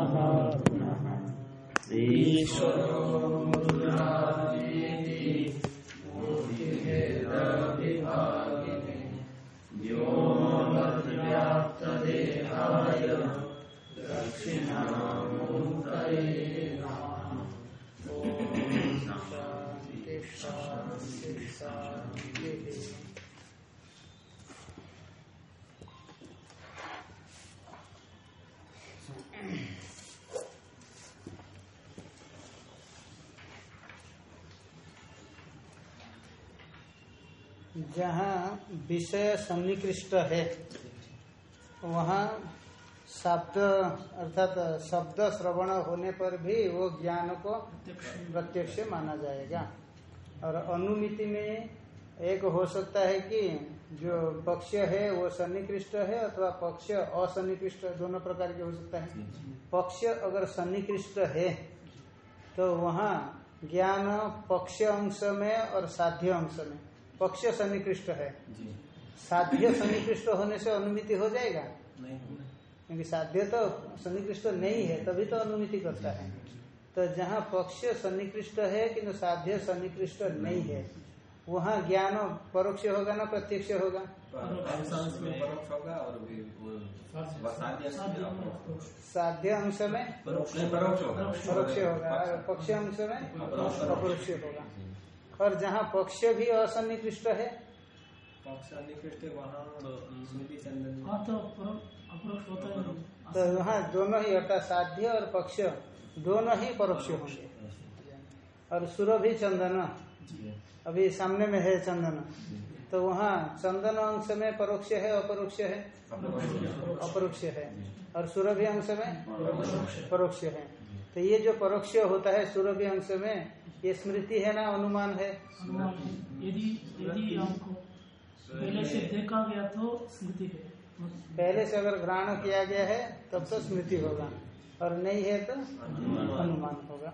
नमः जहाँ विषय सन्निकृष्ट है, वहाँ शब्द अर्थात शब्द श्रवण होने पर भी वो ज्ञान को प्रत्यक्ष माना जाएगा। और अनुमिति में एक हो सकता है कि जो पक्ष है वो सन्निकृष्ट है अथवा पक्ष असन्निकृष्ट, दोनों प्रकार के हो सकता है। पक्ष अगर सन्निकृष्ट है तो वहाँ ज्ञान पक्ष अंश में और साध्य अंश में पक्ष सन्निकृष्ट है। साध्य सन्निकृष्ट होने से अनुमिति हो जाएगा? क्योंकि साध्य तो सन्निकृष्ट नहीं है तभी तो अनुमिति करता है। तो जहाँ पक्ष सन्निकृष्ट है किंतु साध्य सन्निकृष्ट नहीं है वहाँ ज्ञान परोक्ष होगा ना प्रत्यक्ष होगा? साध्य अंश में परोक्ष होगा। परोक्ष होगा। पक्ष अंश में? अपरोक्ष होगा। और जहाँ पक्ष भी असन्निकृष्ट है। हाँ तो अप्रोक्ष होता है। नहीं। तो वहाँ दोनों ही अर्थात साध्य और पक्ष दोनों ही परोक्ष होंगे। और सुरभि चंदन। अभी सामने में है चंदन। तो वहाँ चंदन अंश में परोक्ष है अपरोक्ष है? अपरोक्ष। है। और सुरभि अंश में परोक्ष है। तो ये जो परोक्ष होता है सुरभि अंश में ये स्मृति है ना अनुमान है? यदि यदि हमको पहले से देखा गया तो स्मृति है। पहले से अगर ग्रहण किया गया है तब तो स्मृति होगा। और नहीं है तो अनुमान होगा।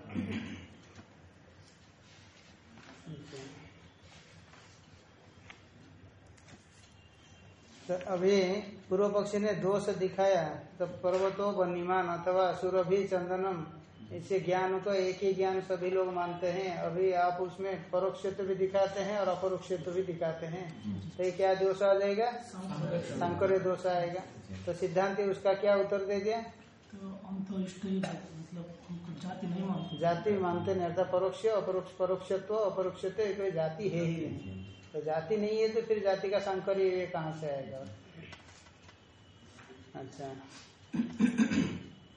तो अभी पूर्व पक्षी ने दोष दिखाया तो पर्वतो बनीमान अथवा सुरभि चंदनम इससे ज्ञान को एक ही ज्ञान सभी लोग मानते हैं। अभी आप उसमें परोक्षत्व भी दिखाते हैं और अपरोक्षत्व भी दिखाते हैं। तो ये क्या दोष आ जाएगा? सांकर्य दोष आएगा। तो सिद्धांत उसका क्या उत्तर दे दिया? तो हम तो मतलब जाति नहीं मानते जाति मानते नहीं अर्थात परोक्ष अपरोक्ष परोक्षत्व अपरोक्षत्व कोई जाति है ही नहीं। तो जाति नहीं है तो फिर जाति का सांकर्य ये कहाँ से आएगा? अच्छा।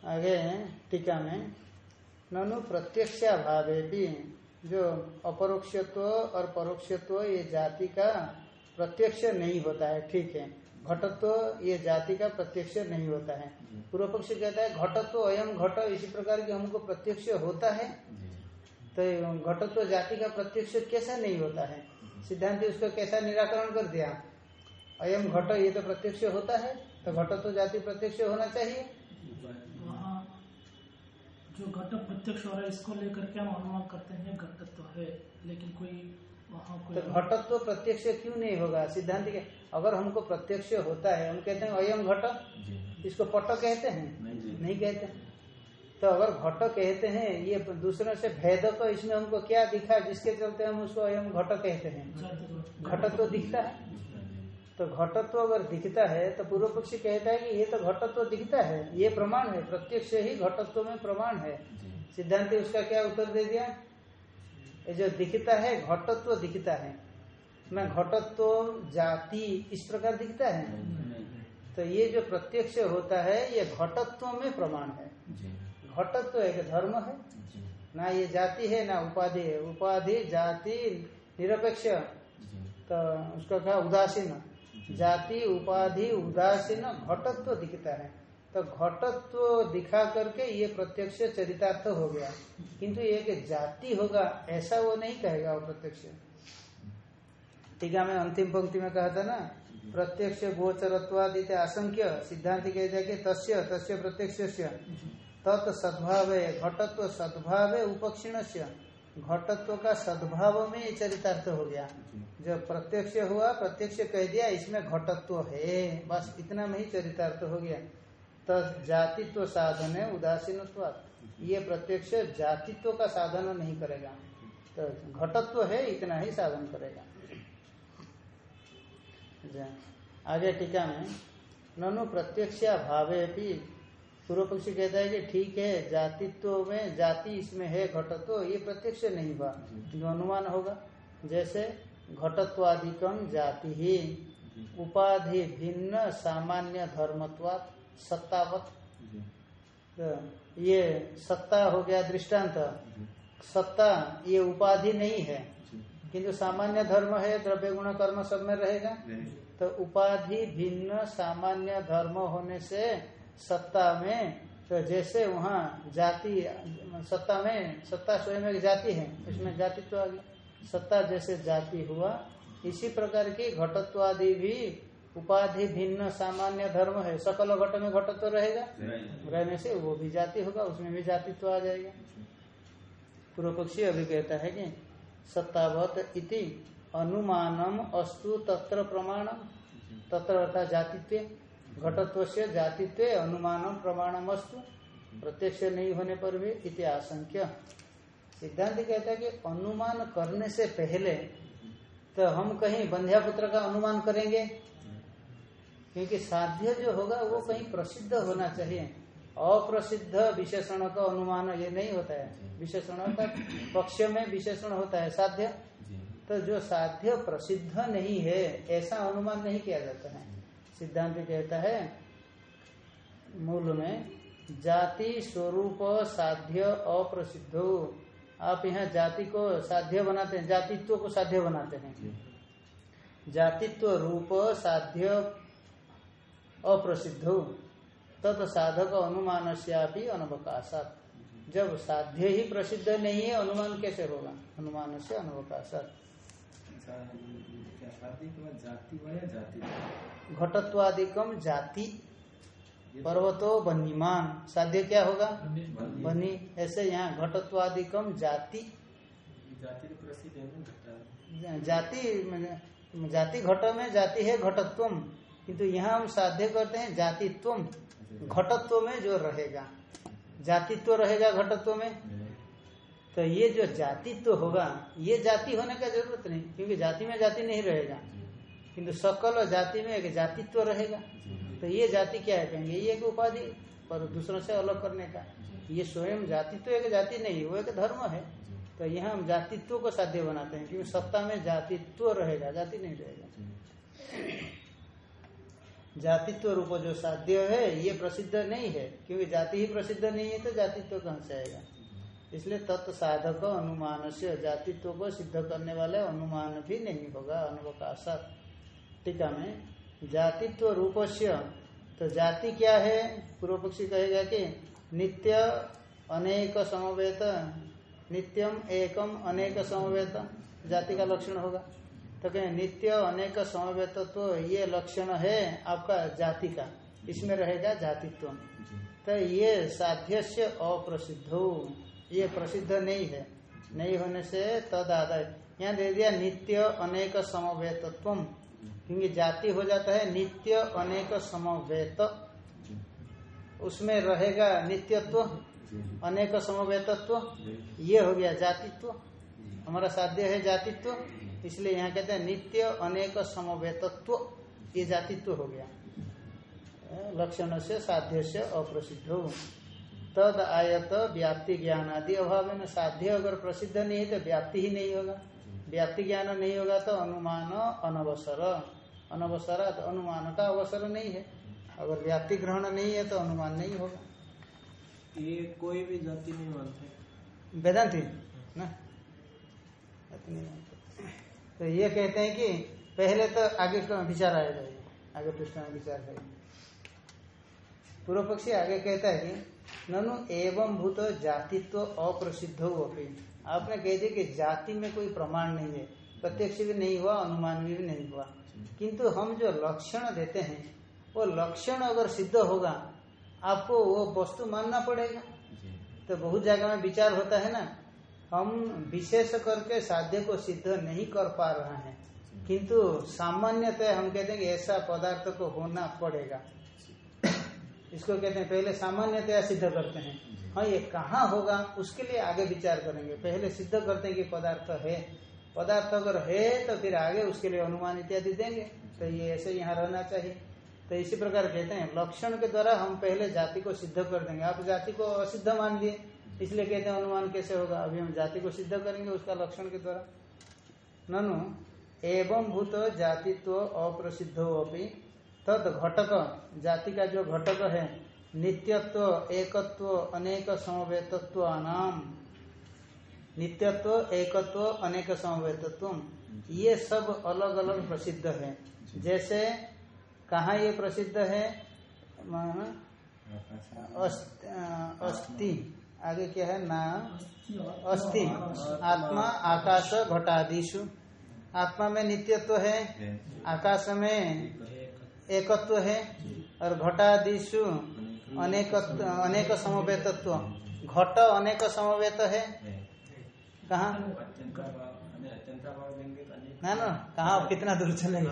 आगे टीका में। ननु प्रत्यक्षा भावे भी जो अपरोक्षत्व और परोक्षत्व ये जाति का प्रत्यक्ष नहीं होता है, ठीक है। घटत्व ये जाति का प्रत्यक्ष नहीं होता है। पूर्व पक्ष कहता है, घटत्व अयम घट, इसी प्रकार की हमको प्रत्यक्ष होता है। तो घटत्व जाति का प्रत्यक्ष कैसा नहीं होता है? सिद्धांत उसको कैसा निराकरण कर दिया? अयम घट ये तो प्रत्यक्ष होता है तो घटत्व जाति प्रत्यक्ष होना चाहिए। जो घट प्रत्यक्ष हो रहा है इसको लेकर के हम अनुमान करते हैं घटत्व है लेकिन कोई वहाँ तो कोई घटत्व प्रत्यक्ष क्यों नहीं होगा? सिद्धांत के अगर हमको प्रत्यक्ष होता है हम कहते हैं अयम घट इसको पट कहते हैं? नहीं कहते। तो अगर घट कहते हैं ये दूसरों से भेद तो इसमें हमको क्या दिखा जिसके चलते हम उसको अयम घट कहते हैं? घटत्व दिखता है। तो घटत्व अगर दिखता है तो पूर्व पक्षी कहता है कि ये तो घटत्व दिखता है ये प्रमाण है प्रत्यक्ष ही घटत्व में प्रमाण है। सिद्धांत उसका क्या उत्तर दे दिया? ये जो दिखता है घटत्व दिखता है। ना घटत्व जाति इस प्रकार दिखता है? तो ये जो प्रत्यक्ष होता है ये घटत्व में प्रमाण है। घटत्व एक धर्म है। ना ये जाति है ना उपाधि है। उपाधि जाति निरपेक्ष। तो उसका क्या? उदासीन। जाति, उपाधि, उदासीन घटत्व दिखता है। तो घटत्व दिखा करके ये प्रत्यक्ष चरितार्थ हो गया। किंतु ये कि जाति होगा, ऐसा वो नहीं कहेगा वो प्रत्यक्ष। टीका में अंतिम पंक्ति में कहा था ना, प्रत्यक्ष गोचरत्वादित आशंक्य सिद्धांत कह जाए कि तस्य तस्य प्रत्यक्ष तत् सद्भाव, घटत्व सद्भाव उपक्षीण से घटत्व का सद्भाव में ये चरितार्थ हो गया। जब प्रत्यक्ष हुआ प्रत्यक्ष कह दिया इसमें घटत्व है बस इतना में ही चरितार्थ हो गया। जातित्व साधन है उदासीन ये प्रत्यक्ष जातित्व का साधन नहीं करेगा। तो घटत्व है इतना ही साधन करेगा। आगे टीका में ननु प्रत्यक्ष भावे भी पूर्व पक्षी कहता है कि ठीक है जातित्व में जाति इसमें है घटत्व ये प्रत्यक्ष नहीं हुआ। अनुमान होगा जैसे घटत्वादिकम जाति ही उपाधि भिन्न सामान्य धर्मत्वात सत्तावत। तो ये सत्ता हो गया दृष्टांत। सत्ता ये उपाधि नहीं है। किंतु सामान्य धर्म है द्रव्य गुण कर्म सब में रहेगा। तो उपाधि भिन्न सामान्य धर्म होने से सत्ता में तो जैसे वहाँ जाति, सत्ता में, सत्ता स्वयं एक जाति है, इसमें जातित्व तो आ गया। सत्ता जैसे जाति हुआ, इसी प्रकार की घटत्वादि भी उपाधि भिन्न सामान्य धर्म है। सकल घट में घटत्व रहेगा, रहने से वो भी जाति होगा, उसमें भी जातित्व तो आ जाएगा। पूर्व पक्षी अभी कहता है कि सत्तावत इति अनुमानम अस्तु तत्र प्रमाणम, तत्र अर्थात जातित्व। घटत्व से जातित्व अनुमानम प्रमाणम अस्तु प्रत्यक्ष नहीं होने पर भी इति आशंक्य। सिद्धांत कहता है कि अनुमान करने से पहले तो हम कहीं बंध्या पुत्र का अनुमान करेंगे क्योंकि साध्य जो होगा वो कहीं प्रसिद्ध होना चाहिए। अप्रसिद्ध विशेषण का अनुमान ये नहीं होता है। विशेषण का पक्ष में विशेषण होता है साध्य। तो जो साध्य प्रसिद्ध नहीं है ऐसा अनुमान नहीं किया जाता है। सिद्धांत कहता है मूल में जाति स्वरूप साध्य अप्रसिद्ध। आप यहाँ जाति को साध्य बनाते हैं जातित्व को साध्य बनाते हैं। जातित्व रूप साध्य अप्रसिद्ध। तद साधक अनुमान से अनवकाशात। जब साध्य ही प्रसिद्ध नहीं है अनुमान कैसे होगा? अनुमान से अनवकाशात घटत्वादिकम जाति पर्वतो बनीमान साध्य क्या होगा? बनी ऐसे यहाँ घटत्वादिकम जाति। जाति जाति घट में जाति है घटत्व। किंतु यहाँ हम साध्य करते हैं जातित्व। घटत्व में जो रहेगा। जातित्व रहेगा घटत्व में? तो ये जो जातित्व होगा, ये जाति होने का ज़रूरत नहीं, क्योंकि जाति में जाति नहीं रहेगा। किंतु सकल और जाति में एक जातित्व तो रहेगा। तो ये जाति क्या है? कहेंगे, ये एक उपाधि, पर दूसरों से अलग करने का। ये स्वयं जातित्व तो एक जाति नहीं, वो एक धर्म है। तो यहाँ हम जातित्व को साध्य बनाते हैं, क्योंकि सत्ता में जातित्व रहेगा, जाति नहीं रहेगा। जातित्व रूप जो साध्य है, ये प्रसिद्ध नहीं है। क्योंकि जाति ही प्रसिद्ध नहीं है तो जातित्व कहाँ से आएगा? इसलिए तत्व साधक अनुमान से जातित्व को सिद्ध करने वाले अनुमान भी नहीं होगा अनुभव टीका में जातित्व रूपस्य तो जाति क्या है? पूर्व पक्षी कहेगा कि नित्य अनेक समवेत नित्यम एकम अनेक समवेत जाति का लक्षण होगा। तो कहें नित्य अनेक समवेत तो ये लक्षण है आपका जाति का। इसमें रहेगा जातित्व। तो ये साध्य से अप्रसिद्ध। ये प्रसिद्ध नहीं है। नहीं होने से तद आदाय यहाँ दे दिया नित्य अनेक समवेतत्व क्योंकि जाति हो जाता है, नित्य अनेक समवेत। उसमें रहेगा नित्यत्व, अनेक समवेतत्व। ये हो गया जातित्व। हमारा साध्य है जातित्व। इसलिए यहाँ कहते हैं नित्य अनेक समवेतत्व। ये जातित्व हो गया। लक्षण से, साध्य से अप्रसिद्ध तद आयत व्याप्ति ज्ञान आदि अभाव में साध्य अगर प्रसिद्ध नहीं है तो व्याप्ति ही नहीं होगा। व्याप्ति ज्ञान नहीं होगा तो अनुमान अनवसर। अनवसरा तो अनुमान का अवसर नहीं है। अगर व्याप्ति ग्रहण नहीं है तो अनुमान नहीं होगा। ये कोई भी जाति नहीं मानते। वेदांति ना? तो ये कहते हैं कि पहले तो आगे विचार आएगा। आगे पृष्ठ में विचार है पूर्व पक्षी आगे कहता है कि ननु एवं भूत जातित्व अप्रसिद्ध अपनी आपने कह दिया कि जाति में कोई प्रमाण नहीं है। प्रत्यक्ष भी नहीं हुआ अनुमान भी नहीं हुआ। किंतु हम जो लक्षण देते हैं वो लक्षण अगर सिद्ध होगा आपको वो वस्तु मानना पड़ेगा। तो बहुत जगह में विचार होता है ना हम विशेष करके साध्य को सिद्ध नहीं कर पा रहे हैं। किंतु सामान्यतः हम कहते हैं कि ऐसा पदार्थ को होना पड़ेगा। इसको कहते हैं पहले सामान्यतया सिद्ध करते हैं। हाँ ये कहाँ होगा उसके लिए आगे विचार करेंगे। पहले सिद्ध करते हैं कि पदार्थ है। पदार्थ अगर है तो फिर आगे उसके लिए अनुमान इत्यादि देंगे। तो ये ऐसे यहाँ रहना चाहिए। तो इसी प्रकार कहते हैं लक्षण के द्वारा हम पहले जाति को सिद्ध कर देंगे। आप जाति को असिद्ध मान लिए। इसलिए कहते हैं अनुमान कैसे होगा? अभी हम जाति को सिद्ध करेंगे उसका लक्षण के द्वारा। ननु एवं भूत जातित्व अप्रसिद्ध अपनी तद घटक जाति का जो घटक है नित्यत्व एकत्व अनेक समवेतत्व नाम नित्यत्व एकत्व अनेक समवेतत्व ये सब अलग अलग प्रसिद्ध है। जैसे कहा ये प्रसिद्ध है? अस्थि आगे क्या है? ना अस्थि आत्मा आकाश घटादिशु आत्मा में नित्यत्व है? आकाश में? एकत्व है और घटादिशु अनेक अनेक समवेतत्व। घट अनेक समवेत है। कहा? ना ना कहा कितना दूर चलेंगे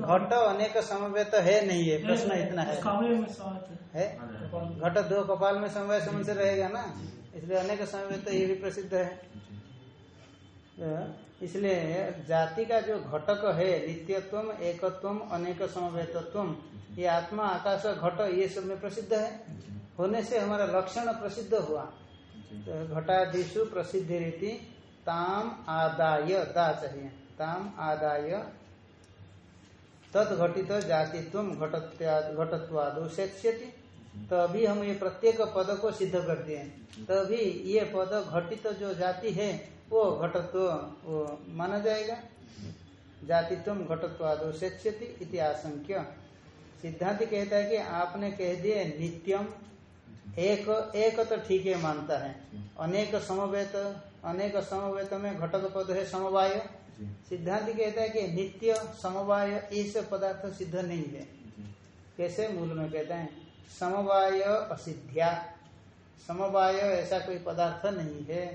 घट अनेक समवेत है नहीं है प्रश्न इतना है। है। घट दो कपाल में समवाय समझ से रहेगा ना? इसलिए अनेक समवेत ये भी प्रसिद्ध है। इसलिए जाति का जो घटक है नित्यत्व एकत्व अनेक समवेतत्व ये आत्मा, आकाश, घट, ये सब में प्रसिद्ध है। होने से हमारा लक्षण प्रसिद्ध हुआ। तो घटादिशु प्रसिद्ध रीति ताम आदाय, दा चाहिए। ताम आदाय तद घटित जातित्व घटत्वादो सेक्ष्यति तो अभी हम ये प्रत्येक पद को सिद्ध कर दिए। तभी ये पद घटित जो जाति है वो घटत्व वो माना जाएगा। जातित्व घटत्वादो सेक्ष्यति इति आशंक्य। सिद्धांत कहता है कि आपने कह दिए नित्यम। एक एक तो ठीक है मानता है। अनेक समवेत अनेक समवेत में घटक पद है समवाय। सिद्धांत कहता है कि नित्य समवाय इस पदार्थ सिद्ध नहीं है। कैसे? मूल में कहते हैं समवाय असिध्या समवाय ऐसा कोई पदार्थ नहीं है।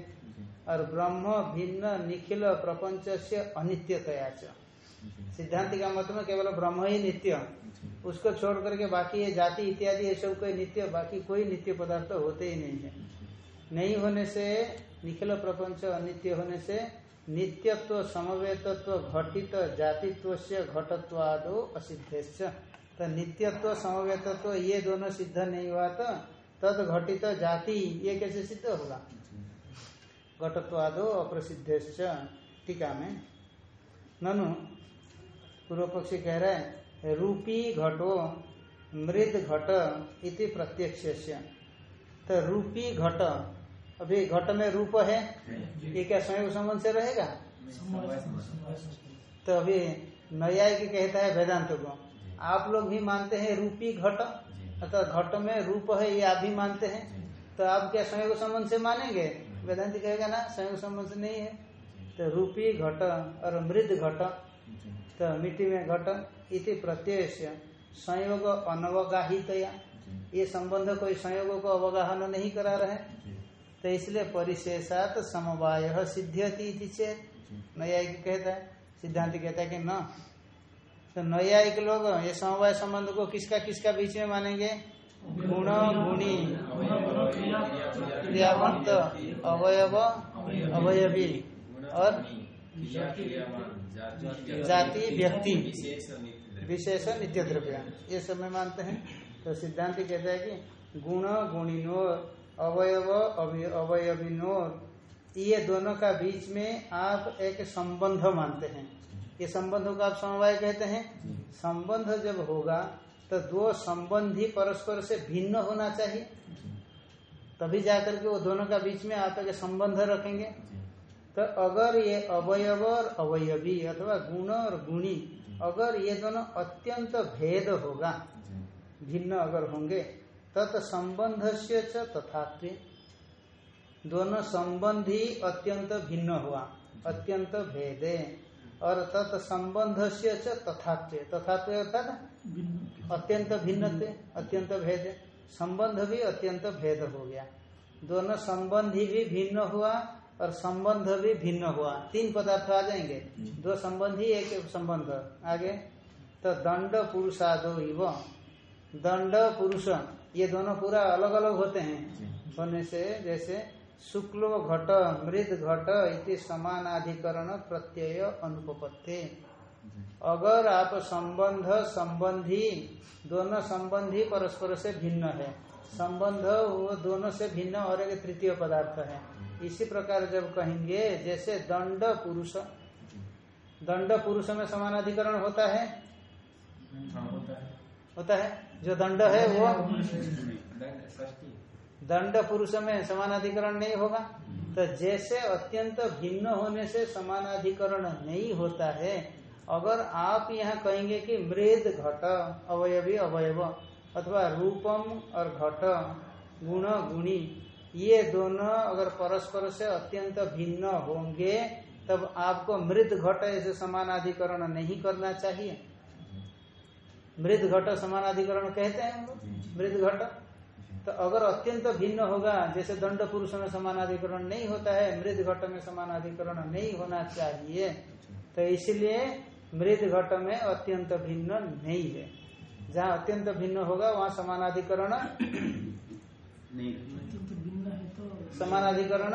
और ब्रह्म भिन्न निखिल प्रपंच से अनित्यतया सिद्धांत का मत में केवल ब्रह्म ही नित्य। उसको छोड़ करके बाकी ये जाति, इत्यादि, ये सब कोई नित्य, बाकी कोई नित्य पदार्थ होते ही नहीं है। नहीं होने से निखिल प्रपंच अनित्य होने से नित्यत्व, समवेतत्व, घटित जातित्व से घटत्वादो असिद्ध तो नित्यत्व, समवेतत्व ये दोनों सिद्ध नहीं हुआ तो तद घटित जाति ये कैसे सिद्ध होगा? घटत्वादो अप्रसिद्ध टीका में। ननु पूर्व पक्षी कह रहे हैं रूपी घटो मृद घट इति प्रत्यक्ष तो रूपी घट अभी घट में रूप है? ये क्या स्वयं संबंध से रहेगा? तो अभी न्यायिक कहता है वेदांत को। आप लोग भी मानते हैं रूपी घट? अर्थात घट में रूप है ये आप भी मानते हैं? तो आप क्या स्वयं संबंध से मानेंगे? वेदांति कहेगा ना संयोग संबंध नहीं है। तो रूपी घट और मृद घट तो मिट्टी में घट इति प्रत्यय संयोग अनवगाहित ये संबंध कोई संयोग को अवगाहन नहीं करा रहे। तो इसलिए परिशेषात समवाय सिद्ध्यति चेत। न्यायिक कहता है सिद्धांत कहता है कि न। तो न्यायिक लोग ये समवाय संबंध को किसका किसका बीच में मानेंगे? गुण गुणी क्रियावंत अवयव, अवयवी, और जाति, व्यक्ति। विशेष नित्य द्रव्य ये सब में मानते हैं। तो सिद्धांत कहता है कि गुण गुणिनोर अवयव अवयविनोर ये दोनों का बीच में आप एक संबंध मानते हैं। ये संबंधों का आप समवाय कहते हैं। संबंध जब होगा तो दो संबंधी परस्पर से भिन्न होना चाहिए। तभी जाकर के वो दोनों का बीच में आप एक संबंध रखेंगे। तो अगर ये अवयव और अवयवी अथवा गुण और गुणी अगर ये दोनों अत्यंत भेद होगा भिन्न अगर होंगे तत् संबंध से तथात्व दोनों संबंधी अत्यंत भिन्न हुआ अत्यंत भेदे। और तत् संबंध से तथात्व तथात्व अर्थात अत्यंत भिन्न अत्यंत भेद। संबंध भी अत्यंत भेद हो गया। दोनों संबंधी भी भिन्न हुआ और संबंध भी भिन्न हुआ। तीन पदार्थ आ जाएँगे। दो संबंधी एक संबंध। आगे तो दंड पुरुषादो इव। दंड पुरुष ये दोनों पूरा अलग अलग होते हैं। होने से जैसे शुक्ल घट मृद घट इति समानाधिकरण प्रत्यय अनुपत्ति अगर आप संबंध, संबंधी, दोनों संबंधी परस्पर से भिन्न है। संबंध वो दोनों से भिन्न और एक तृतीय पदार्थ है। इसी प्रकार जब कहेंगे, जैसे दंड पुरुष दंड पुरुष में समानाधिकरण होता है? होता होता है। जो दंड है वो? दंड पुरुष में समानाधिकरण नहीं होगा। तो जैसे अत्यंत भिन्न होने से समानाधिकरण नहीं होता है अगर आप यहाँ कहेंगे कि मृद घट अवयवी अवयव अथवा रूपम और घट गुण गुणी ये दोनों अगर परस्पर से अत्यंत भिन्न होंगे तब आपको मृद घट ऐसे समानाधिकरण नहीं करना चाहिए। मृद घट समानाधिकरण कहते हैं हम लोग? मृद घट। तो अगर अत्यंत भिन्न होगा जैसे दंड पुरुष में समानाधिकरण नहीं होता है मृद घट में समानाधिकरण नहीं होना चाहिए। तो इसलिए मृद घट में अत्यंत भिन्न नहीं है। जहाँ अत्यंत भिन्न होगा वहाँ समानाधिकरण भिन्न है तो समानाधिकरण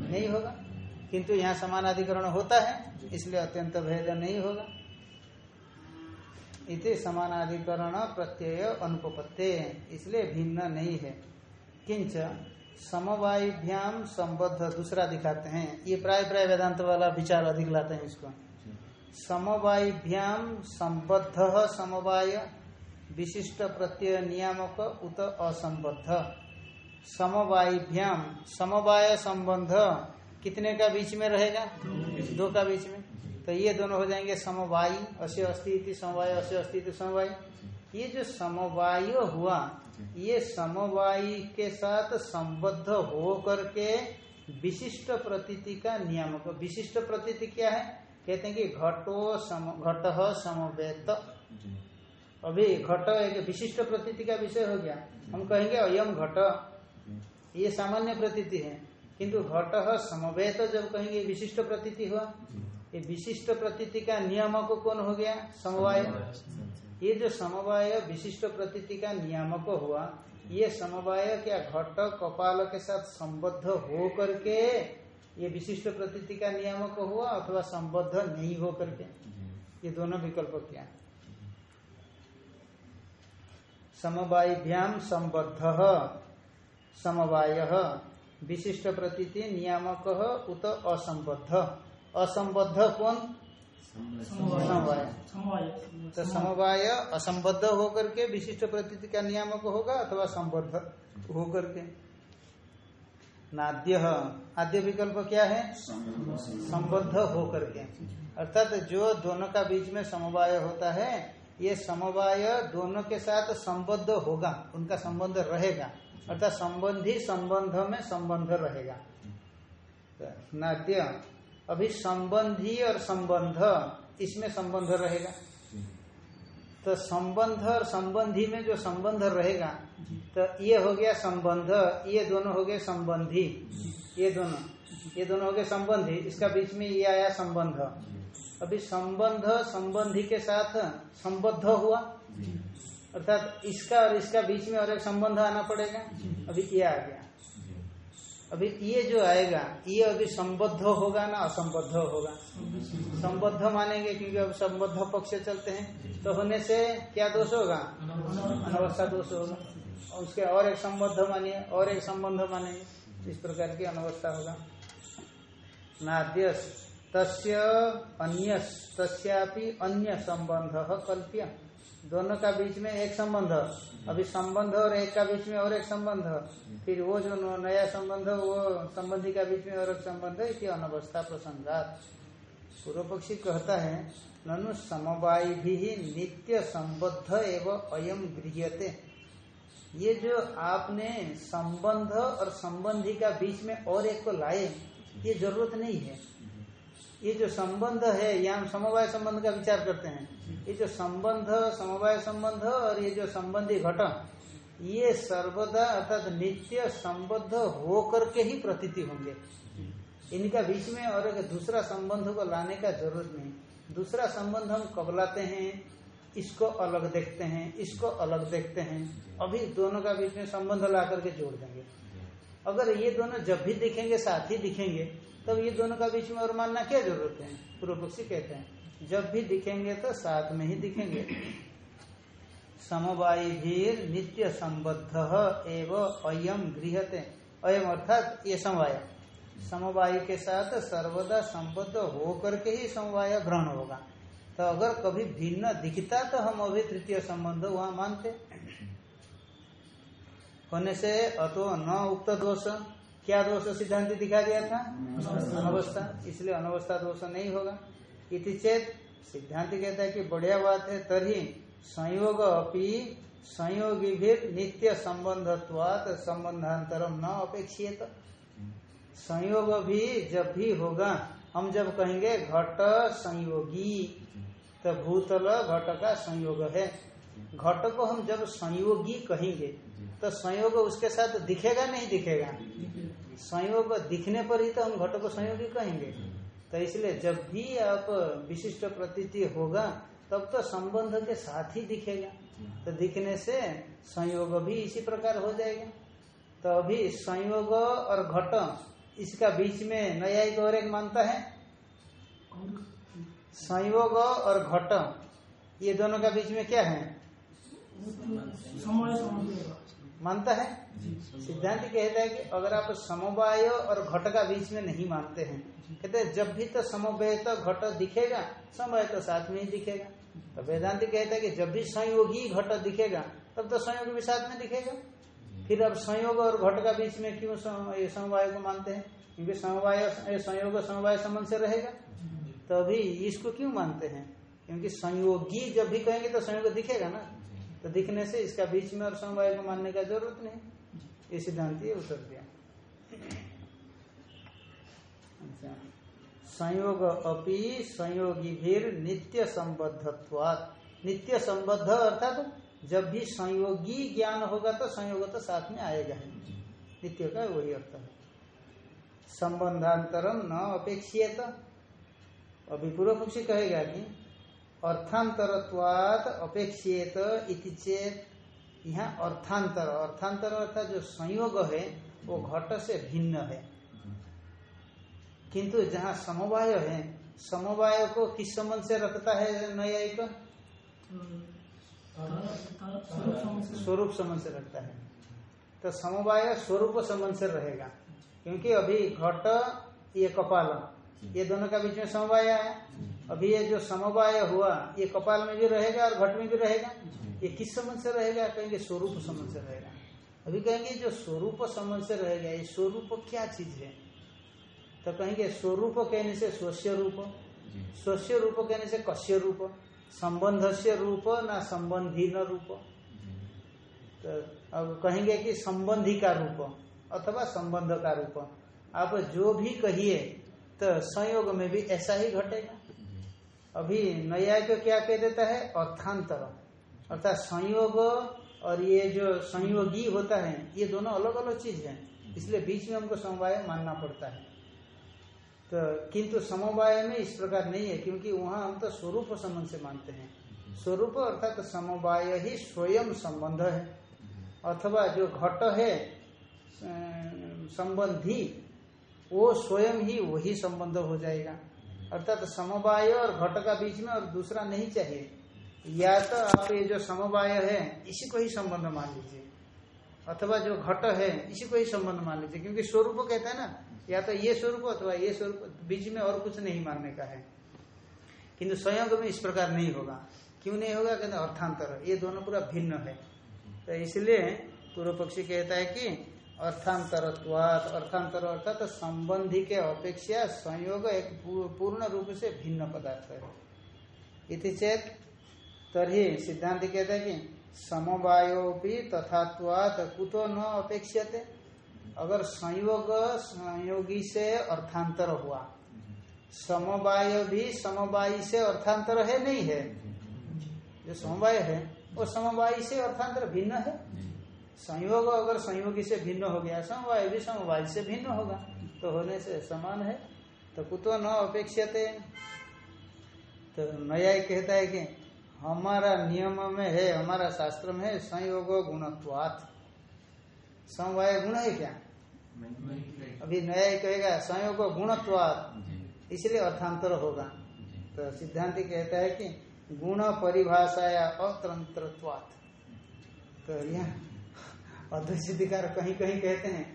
नहीं होगा। किंतु यहाँ समानाधिकरण होता है इसलिए अत्यंत भेद नहीं होगा। इति समानाधिकरण प्रत्यय अनुपत्ते इसलिए भिन्न नहीं है। किंच समवायभ्याम संबद्ध दूसरा दिखाते हैं। ये प्राय प्राय वेदांत वाला विचार अधिक लाते हैं इसको। समवायभ्याम संबद्ध समवाय, विशिष्ट प्रत्यय नियामक उत असंबद्ध। समवायभ्याम समवाय संबंध कितने का बीच में रहेगा? दो का बीच में। तो ये दोनों हो जाएँगे समवायी, अस्य अस्ति समवाय, अस्य अस्ति समवाय। ये जो समवाय हुआ, ये समवायी के साथ संबद्ध हो करके विशिष्ट प्रतीति का नियामक। विशिष्ट प्रतीति क्या है? कहते हैं कि घटो सम घट समवेत। अभी घट एक विशिष्ट प्रतीति का विषय हो गया। हम कहेंगे अयम घट। ये सामान्य प्रतीति है। किंतु घट समवेत जब कहेंगे विशिष्ट प्रतीति हुआ। ये विशिष्ट प्रतीति का नियामक कौन हो गया? समवाय। ये जो समवाय विशिष्ट प्रतीति का नियामक हुआ ये समवाय क्या घट कपाल के साथ संबद्ध हो करके ये विशिष्ट प्रतीति का नियामक हुआ अथवा संबद्ध नहीं हो करके। ये दोनों विकल्प क्या? समवायभ्याम संबद्ध समवाय विशिष्ट प्रतीति नियामक उत असंबद्ध। असंबद्ध कौन? समवाय। तो समवाय असंबद्ध होकर के विशिष्ट प्रतीति का नियामक होगा अथवा संबद्ध होकर के। नाद्य। आद्य विकल्प क्या है? संबद्ध होकर के। अर्थात जो दोनों का बीच में समवाय होता है, ये समवाय दोनों के साथ संबद्ध होगा, उनका संबंध रहेगा। अर्थात संबंधी संबंध में संबंध रहेगा। नाद्य, अभी संबंधी और संबंध, इसमें संबंध रहेगा। तो संबंध और संबंधी में जो संबंध रहेगा तो ये हो गया संबंध, ये दोनों हो गए संबंधी। ये दोनों ये दोनों हो गए संबंधी। इसका बीच में ये आया संबंध। अभी संबंध, संबंधी के साथ संबद्ध हुआ। अर्थात इसका और इसका बीच में और एक संबंध आना पड़ेगा। अभी ये आ गया। अभी ये जो आएगा, ये अभी संबद्ध होगा ना असंबद्ध होगा? संबद्ध मानेंगे क्योंकि अब संबद्ध पक्ष चलते हैं। तो होने से क्या दोष होगा? अनवस्था दोष होगा। उसके और एक संबंध मानिए और एक संबंध मानेंगे इस प्रकार की अनवस्था होगा। नाद्य तस्य अन्य संबंध कल्प्य। दोनों का बीच में एक संबंध। अभी संबंध और एक का बीच में और एक संबंध। फिर वो जो नया संबंध, वो संबंधी का बीच में और एक संबंध इसी अनवस्था प्रसंगात। पूर्व पक्षी कहता है, ननु समवाय भी नित्य संबद्ध एवं अयम गृहते ये जो आपने संबंध और संबंधी का बीच में और एक को लाए, ये ज़रूरत नहीं है। ये जो संबंध है, या हम समवाय संबंध का विचार करते हैं। ये जो संबंध, समवाय संबंध और ये जो संबंधी घटन, ये सर्वदा अर्थात नित्य संबद्ध हो करके ही प्रतीति होंगे। इनका बीच में और एक दूसरा संबंध को लाने का ज़रूरत नहीं। दूसरा संबंध हम कब लाते हैं? इसको अलग देखते हैं, इसको अलग देखते हैं। अभी दोनों का बीच में संबंध ला करके जोड़ देंगे। अगर ये दोनों जब भी दिखेंगे, साथ ही दिखेंगे, तब तो ये दोनों का बीच में और मानना क्या ज़रूरत है? पूर्व पक्षी कहते हैं, जब भी दिखेंगे तो साथ में ही दिखेंगे। समवायी भीर नित्य संबद्ध एवं अयम गृहते। अयम अर्थात ये समवाय। समवाय के साथ सर्वदा संबद्ध होकर के ही समवाय ग्रहण होगा। तो अगर कभी भिन्न दिखता तो हम अभी तृतीय संबंध वहाँ मानते। होने से अतो न उक्त दोष। क्या दोष सिद्धांत दिखा दिया था? अनवस्था। इसलिए अनवस्था दोष नहीं होगा। इति चेत सिद्धांत कहता है कि बढ़िया बात है तभी संयोग अपनी संयोगी भी नित्य संबंधत्वात संबंधांतरम न अपेक्षित संयोग भी जब भी होगा हम जब कहेंगे घट संयोगी। तो भूतल घट का संयोग है। घट को हम जब संयोगी कहेंगे तो संयोग उसके साथ दिखेगा नहीं दिखेगा? संयोग दिखने पर ही तो हम घट को संयोगी कहेंगे। तो इसलिए जब भी आप विशिष्ट प्रतीति होगा, तब तो संबंध के साथ ही दिखेगा। तो दिखने से संयोग भी इसी प्रकार हो जाएगा। तो अभी संयोग और घट, इसका बीच में न्यायिक और एक मानता है? संयोग और घट ये दोनों का बीच में क्या है? समय मानता है? सिद्धांत कहता है कि अगर आप समवाय और घट का बीच में नहीं मानते हैं कहते हैं जब भी तो समवाय तो घट दिखेगा समय तो साथ में ही दिखेगा। तो वेदांत कहता है कि जब भी संयोगी घट दिखेगा तब तो संयोग भी साथ में दिखेगा। फिर अब संयोग और घट का बीच में क्यों समवाय को मानते हैं? क्योंकि समवाय संयोग समवाय संबंध से रहेगा। तो अभी इसको क्यों मानते हैं? क्योंकि संयोगी जब भी कहेंगे तो संयोग दिखेगा ना। तो दिखने से इसका बीच में और समवाय को मानने का ज़रूरत नहीं। ये सिद्धांत ये उत्तर दिया। अच्छा। संयोग अपि संयोगी भी नित्य संबद्धत्वात। नित्य संबद्ध अर्थात जब भी संयोगी ज्ञान होगा तो संयोग तो साथ में आएगा ही। नित्य का वही अर्थ है। संबंधांतरम न अपेक्षित अभी पूर्व पक्षी कहेगा कि अर्थांतरत्वात अपेक्षित इति चेत यहाँ अर्थांतर अर्थांतर अर्थात जो संयोग है, वो घट से भिन्न है। किंतु जहाँ समवाय है, समवाय को किस संबंध से रखता है न्यायिक स्वरूप संबंध से रखता है। तो समवाय स्वरूप संबंध से रहेगा, क्योंकि अभी घट ये कपाल ये दोनों का बीच में समवाय है। अभी ये जो समवाय हुआ, ये कपाल में भी रहेगा और घट में भी रहेगा। ये किस संबंध से रहेगा? कहेंगे स्वरूप संबंध से रहेगा। अभी कहेंगे जो स्वरूप संबंध से रहेगा, ये स्वरूप क्या चीज़ है? तो कहेंगे स्वरूप कहने से स्वस्य रूप स्वस्य रूप कहने से कश्य रूप संबंध से रूप ना संबंधी न रूप। तो अब कहेंगे कि संबंधी का रूप अथवा संबंध का रूप। आप जो भी कहिए तो संयोग में भी ऐसा ही घटेगा। अभी नया को क्या कह देता है? अर्थांतर। अर्थात संयोग और ये जो संयोगी होता है, ये दोनों अलग अलग चीज़ है। इसलिए बीच में हमको समवाय मानना पड़ता है। तो किंतु समवाय में इस प्रकार नहीं है, क्योंकि वहाँ हम तो स्वरूप संबंध से मानते हैं। स्वरूप अर्थात तो समवाय ही स्वयं संबंध है। अथवा जो घट है संबंधी वो स्वयं ही वही संबंध हो जाएगा। अर्थात तो समवाय और घट का बीच में और दूसरा नहीं चाहिए। या तो आप ये जो समवाय है, इसी को ही संबंध मान लीजिए। अथवा जो घट है, इसी को ही संबंध मान लीजिए। क्योंकि स्वरूप कहता है ना, या तो ये स्वरूप अथवा ये स्वरूप, बीच में और कुछ नहीं मानने का है। किंतु संयोग में इस प्रकार नहीं होगा। क्यों नहीं होगा? कहते अर्थांतर। ये दोनों पूरा भिन्न है। तो इसलिए पूर्व पक्षी कहता है कि अर्थांतरत्वात, अर्थांतर अर्थात तो संबंधी के अपेक्षा संयोग एक पूर्ण रूप से भिन्न पदार्थ है। इति चेत तरी सिद्धांत कहते हैं कि भी तथात्वात कुतो न अपेक्षते अगर संयोग, संयोगी से अर्थांतर हुआ, समवाय भी समवायी से अर्थांतर है नहीं है? जो समवाय है, वो समवायी से अर्थांतर भिन्न है। संयोग अगर संयोगी से भिन्न हो गया, समवाय भी समवाय से भिन्न होगा तो होने से समान है। तो कुतो न अपेक्षते। तो नया कहता है कि हमारा नियम में है, हमारा शास्त्र में है, संयोग गुणत्वात। समवाय गुण है क्या? अभी नया कहेगा, संयोग गुणत्वात। इसलिए अर्थांतर होगा। तो सिद्धांति कहता है कि गुण परिभाषाया अतंत्रत्वात। तो यहाँ अद्वैतिकार कहीं कहीं कहते हैं,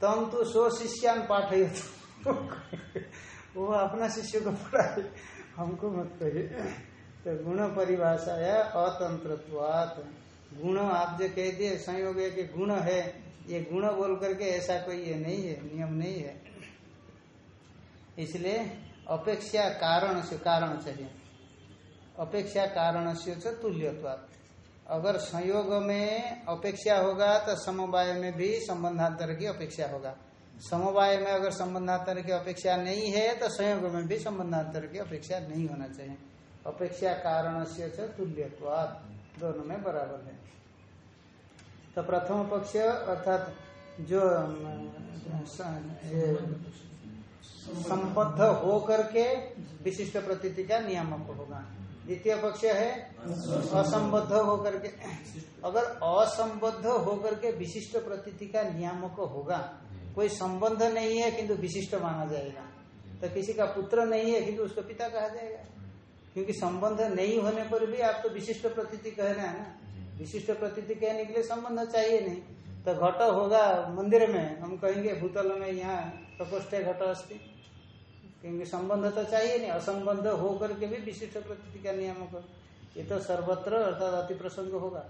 तम तो सो शिष्यान पाठ वो अपना शिष्य को पढ़ाए। हमको मत कहिए। तो गुण परिभाषाया अतंत्रत्वात। गुण आप जो कह दिए, संयोग के गुण है। ये गुण बोल करके ऐसा कोई ये नहीं है, नियम नहीं है। इसलिए अपेक्षा कारण से कारण चाहिए अपेक्षा कारण से तुल्यत्वाद अगर संयोग में अपेक्षा होगा तो समवाय में भी संबंधांतर की अपेक्षा होगा। समवाय में अगर संबंधांतर की अपेक्षा नहीं है तो संयोग में भी संबंधांतर की अपेक्षा नहीं होना चाहिए। अपेक्षा कारण से तुल्यत्वाद दोनों में बराबर है। तो प्रथम पक्ष अर्थात जो संबद्ध हो करके विशिष्ट प्रतीति का नियामक होगा। द्वितीय पक्ष है, असंबद्ध होकर के। अगर असंबद्ध होकर के विशिष्ट प्रतीति का नियामक होगा, कोई संबंध नहीं है, किंतु विशिष्ट माना जाएगा। तो किसी का पुत्र नहीं है, किंतु उसको पिता कहा जाएगा। क्योंकि संबंध नहीं होने पर भी आप तो विशिष्ट प्रतीति कह रहे हैं ना। विशिष्ट प्रतीति कहने के लिए संबंध चाहिए नहीं। तो घट होगा, मंदिर में हम कहेंगे, भूतल में यहाँ प्रकोष्ठ घट अस्थि क्योंकि संबंध तो चाहिए नहीं असंबंध होकर के भी विशिष्ट प्रतीति का नियामक ये तो सर्वत्र अर्थात अति प्रसंग होगा।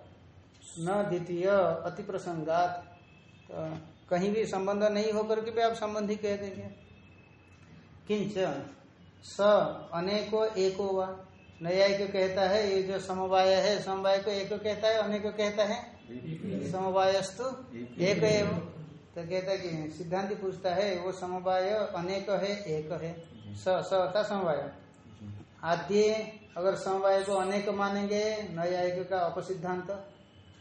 न द्वितीय अति प्रसंगात तो कहीं भी संबंध नहीं होकर के भी आप संबंधी कह देंगे। किंच स अनेको एको वा। न्यायिक कहता है ये जो समवाय है समवाय को एक कहता है अनेको कहता है। समवायस्तु एक एवं। तो कहता है कि सिद्धांत पूछता है वो समवाय अनेक है एक है। स स समवाय। आद्य अगर समवाय को अनेक मानेंगे न्यायिक का अपसिद्धांत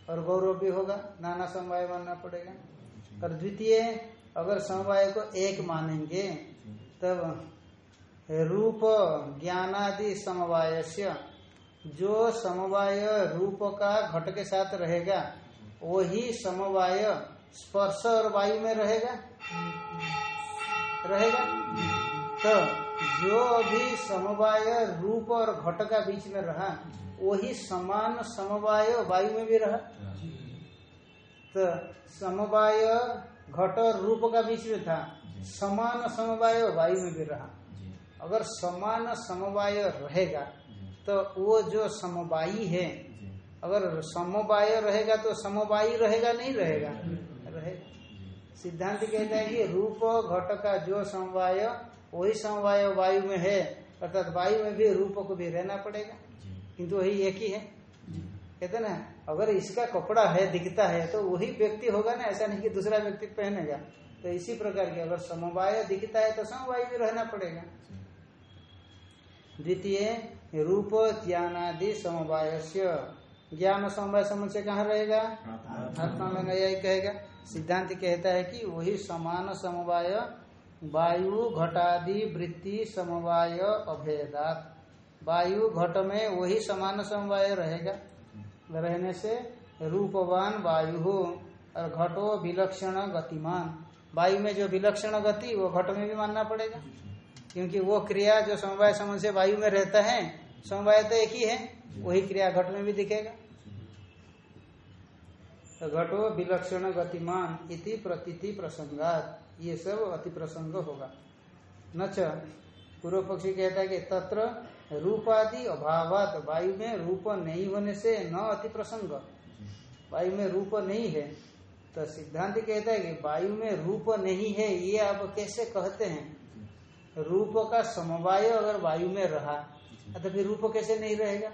और गौरव भी होगा नाना समवाय मानना पड़ेगा। और द्वितीय अगर समवाय को एक मानेंगे तब रूप ज्ञानादि समवाय जो समवाय रूप का घट के साथ रहेगा वही समवाय स्पर्श और वायु में रहेगा? रहेगा? तो जो अभी समवाय रूप और घट का बीच में रहा, वही समान समवाय वायु में भी रहा। तो समवाय घट और रूप का बीच में था, समान समवाय वायु में भी रहा। अगर समान समवाय रहेगा तो वो जो समवायी है, अगर समवाय रहेगा तो समवायी रहेगा, नहीं रहेगा? सिद्धांत कहता है कि रूप घट का जो समवाय वही समवाय वायु में है। अर्थात वायु में भी रूप को भी रहना पड़ेगा। किंतु वही एक ही है। कहते ना अगर इसका कपड़ा है दिखता है तो वही व्यक्ति होगा ना ऐसा नहीं कि दूसरा व्यक्ति पहनेगा। तो इसी प्रकार की अगर समवाय दिखता है तो समवाय भी रहना पड़ेगा। द्वितीय रूप ज्ञानादि समवाय ज्ञान समवाय समुचय कहाँ रहेगा? आत्मा। में नया कहेगा। सिद्धांत कहता है कि वही समान समवाय, वायु, घटादि, वृत्ति, समवाय, अभेदात। वायु, घट में वही समान समवाय रहेगा। रहने से रूपवान वायु हो और घटो विलक्षण गतिमान। वायु में जो विलक्षण गति, वो घट में भी मानना पड़ेगा। क्योंकि वो क्रिया जो समवाय समझ से वायु में रहता है, समवाय तो एक ही है, वही क्रिया घट में भी दिखेगा। तो घटो विलक्षण गतिमान इति प्रतीति प्रसंगात। ये सब अति प्रसंग होगा। न पूर्व पक्षी कहता है कि तत्र रूपादि अभावात, वायु में रूप नहीं होने से न अति प्रसंग। वायु में रूप नहीं है तो सिद्धांत कहता है कि वायु में रूप नहीं है, ये आप कैसे कहते हैं? रूप का समवाय अगर वायु में रहा तो फिर रूप कैसे नहीं रहेगा?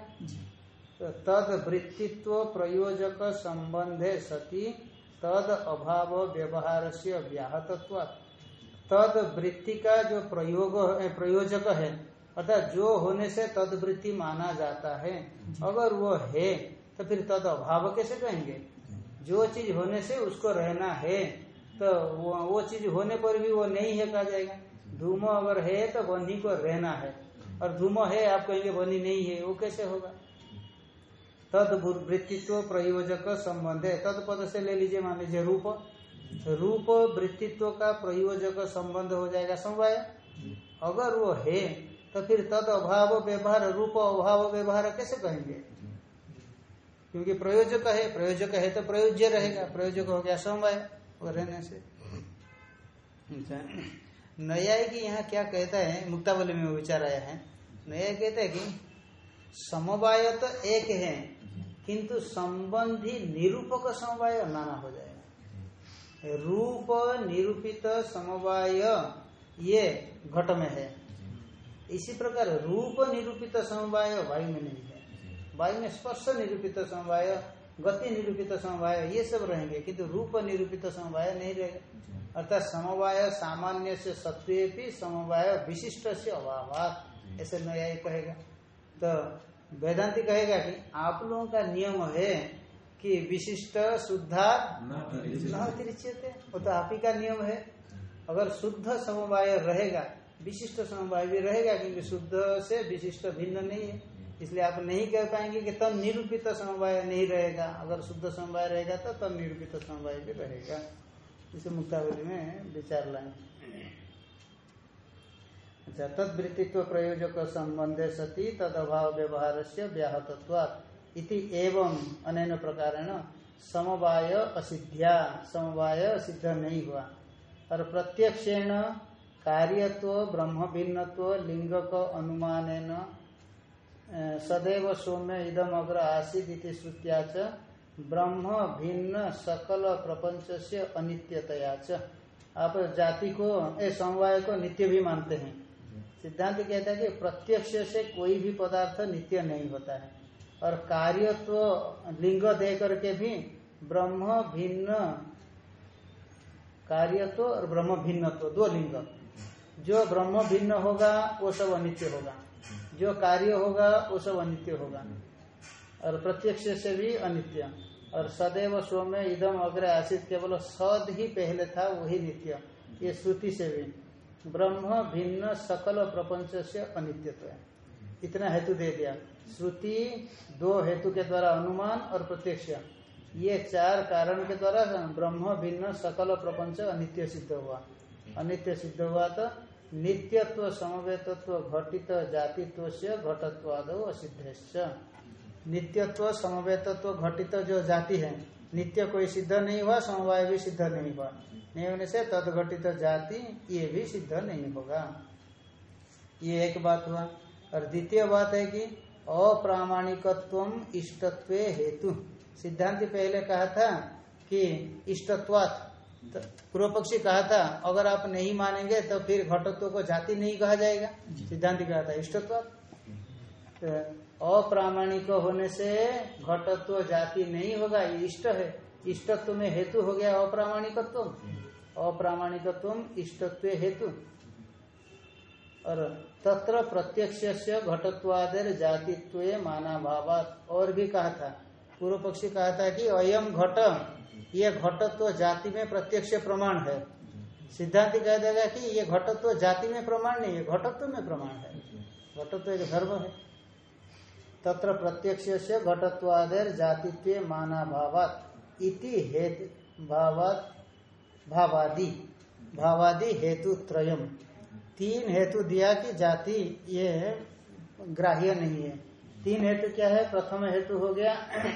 तद वृत्तित्व प्रयोजक संबंधे सती तद अभाव व्यवहार से व्याहतत्व तद वृत्ति का जो प्रयोग प्रयोजक है अर्थात जो होने से तद वृत्ति माना जाता है अगर वो है तो फिर तद अभाव कैसे कहेंगे? जो चीज़ होने से उसको रहना है तो वो, वो चीज़ होने पर भी वो नहीं है कहा जाएगा। धूमो अगर है तो बनी को रहना है। और धूमो है आप कहेंगे बनी नहीं है वो कैसे होगा? तद वृत्तित्व प्रयोजक संबंध। है तद पद से ले लीजिए मान लीजिए रूप। रूप वृत्तित्व का प्रयोजक संबंध हो जाएगा समवाय। अगर वो है तो फिर तद अभाव व्यवहार रूप अभाव व्यवहार कैसे कहेंगे? क्योंकि प्रयोजक है प्रयोजक है तो प्रयोज्य रहेगा। प्रयोजक हो गया समवाय रहने से। अच्छा। नया की यहाँ क्या कहता है मुक्तावली में विचार आया है। नया कहता है कि समवाय तो एक है। किंतु संबंधी निरूपक समवाय नाना हो जाएगा। रूप निरूपित समवाय, ये घट में है। इसी प्रकार रूप निरूपित समवाय वायु में नहीं है। वायु में स्पर्श निरूपित समवाय, गति निरूपित समवाय, ये सब रहेंगे, किंतु रूप निरूपित समवाय नहीं रहेगा। अर्थात समवाय सामान्य से सत्व भी समवाय विशिष्ट से अभाव ऐसे नया कहेगा। तो वेदांति कहेगा कि आप लोगों का नियम है कि विशिष्ट शुद्धा न तिरचियते वो तो आप ही का नियम है। अगर शुद्ध समवाय रहेगा विशिष्ट समवाय भी रहेगा क्योंकि शुद्ध से विशिष्ट भिन्न नहीं है। इसलिए आप नहीं कह पाएँगे कि तब निरूपित समवाय नहीं रहेगा। अगर शुद्ध समवाय रहेगा तो तब निरूपित समवाय भी रहेगा। इसे मुक्तावली में विचार लाएँगे। अच्छा प्रयोजक संबंध सती तद अभाव व्यवहार से व्याहतत्वात्। इति एवं अन प्रकार समवाय असिध्या समवाय सिद्ध नहीं हुआ और प्रत्यक्षेण कार्यत्व ब्रह्म भिन्नत्व लिंग अनुमान सदैव सौम्य इदम अग्र श्रुत्या च ब्रह्म भिन्न सकल प्रपंच से अनित्यतया आप जाति को, ए, समवाय को नित्य भी मानते हैं। सिद्धांत कहता है कि प्रत्यक्ष से कोई भी पदार्थ नित्य नहीं होता है। और कार्यत्व तो लिंग दे करके भी ब्रह्म भिन्न कार्यत्व तो और ब्रह्म भिन्नत्व, दो लिंग। जो ब्रह्म भिन्न होगा, वो सब अनित्य होगा। जो कार्य होगा, वो सब अनित्य होगा। और प्रत्यक्ष से भी अनित्य। और सदैव में इदम अग्र आशित केवल सद ही पहले था, वही नित्य। ये श्रुति से भी। ब्रह्म भिन्न सकल प्रपंच से अनित्यत्व है। इतना हेतु दे दिया। श्रुति दो हेतु के द्वारा अनुमान और प्रत्यक्ष। ये चार कारण के द्वारा ब्रह्म भिन्न सकल प्रपंच अनित्य सिद्ध हुआ। अनित्य सिद्ध हुआ तो नित्यत्व, समवेतत्व, घटित जातित्व से घटत्वाद असिद्ध नित्यत्व, समवेतत्व, घटित जो जाति है नित्य कोई सिद्ध नहीं हुआ समवाय भी सिद्ध नहीं हुआ। नहीं होने से तद घटित जाति ये भी सिद्ध नहीं होगा। ये एक बात हुआ। और द्वितीय बात है कि अप्रामाणिकत्व इष्टत्व हेतु। सिद्धांत पहले कहा था कि इष्टत्वात् तो पूर्व पक्षी कहा था अगर आप नहीं मानेंगे तो फिर घटत्व को जाति नहीं कहा जाएगा। सिद्धांत कहा था इष्टत्व तो अप्रामाणिक होने से घटत्व जाति नहीं होगा इष्ट है। इष्टत्व में हेतु हो गया अप्रामाणिकत्व। अप्रामाणिकत्व इष्टत्व हेतु। और तत्र प्रत्यक्ष से घटत्वादेर जातित्व माना भावात और भी कहा था, पूर्व पक्षी कहा था कि अयम घट, ये घटत्व जाति में प्रत्यक्ष प्रमाण है। सिद्धांत कह देगा कि ये घटत्व जाति में प्रमाण नहीं है घटत्व में प्रमाण है। घटत्व एक धर्म है। तत्र प्रत्यक्ष से घटत्वादेर जातित्व माना भावात इति हेतु भावात भावादि। भावादि हेतु त्रयम। तीन हेतु दिया कि जाति ये ग्राह्य नहीं है। तीन हेतु क्या है? प्रथम हेतु हो गया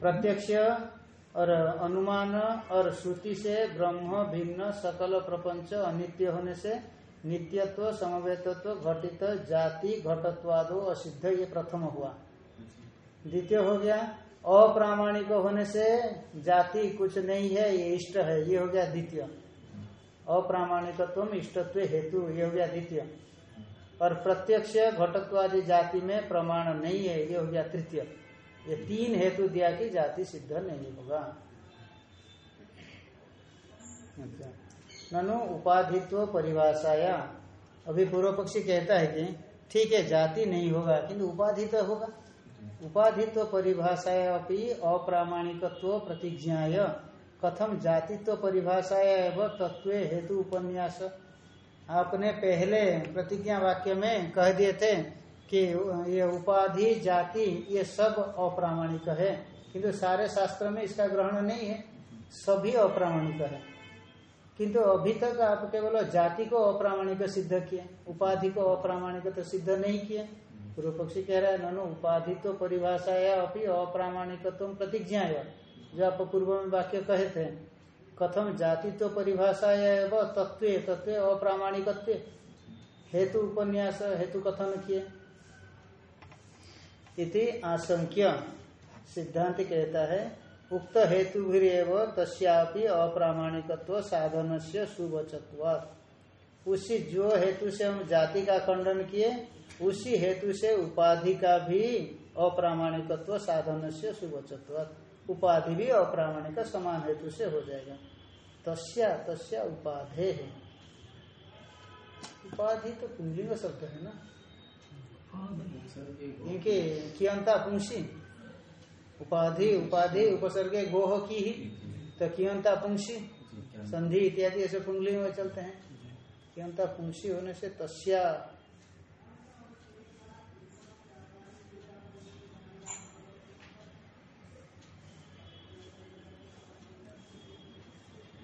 प्रत्यक्ष और अनुमान और श्रुति से ब्रह्म, भिन्न, सकल, प्रपंच, अनित्य होने से नित्यत्व, समवेतत्व, घटित, जाति, घटत्वादो असिद्ध, ये प्रथम हुआ। द्वितीय हो गया, अप्रामाणिक होने से जाति कुछ नहीं है, ये इष्ट है, ये हो गया द्वितीय। अप्रामाणिकत्व इष्टत्व हेतु, ये हो गया द्वितीय। और प्रत्यक्ष घटत्वादि जाति में प्रमाण नहीं है, ये हो गया तृतीय। ये तीन हेतु दिया कि जाति सिद्ध नहीं होगा। अच्छा। ननु उपाधित्व परिभाषाया। अभी पूर्व पक्षी कहता है कि, ठीक है, जाति नहीं होगा, किंतु उपाधि तो होगा। उपाधित्व परिभाषाया अपनी अप्रामाणिकत्व प्रतिज्ञाय। कथम जातित्व परिभाषाया एवं तत्व हेतु उपन्यास। आपने पहले प्रतिज्ञा वाक्य में कह दिए थे कि, ये उपाधि, जाति, ये सब अप्रामाणिक है, किंतु सारे शास्त्र में इसका ग्रहण नहीं है। सभी अप्रामाणिक है। किंतु अभी तक आप केवल जाति को अप्रामाणिक सिद्ध किए, उपाधि को अप्रामाणिक तो सिद्ध नहीं किए। पूर्व पक्षी कह रहा है, ननु, उपाधि तो परिभाषा या अभी अप्रामाणिक प्रतिज्ञा जो आप पूर्व में वाक्य कहे थे, कथम जाति तो परिभाषा या तत्व तत्व अप्रामाणिक हेतु उपन्यास, हेतु कथन किए। इति आशंक्य सिद्धांत कहता है उक्त हेतु तस्यापि अप्रामाणिकत्व साधन से सुवचत्व उसी जो हेतु से हम जाति का खंडन किए उसी हेतु से उपाधि का भी अप्रामाणिकत्व साधन से सुवचत्व उपाधि भी अप्रामाणिक समान हेतु से हो जाएगा। तस्या तस्या उपाधे है। उपाधि तो पुंलिंग शब्द है ना? इनके कियंता पुंसी। उपाधि उपाधि, उपसर्ग गोह की ही। तो कियंता पुंसी, संधि इत्यादि ऐसे पुंगली में चलते हैं। कियंता पुंसी होने से तस्या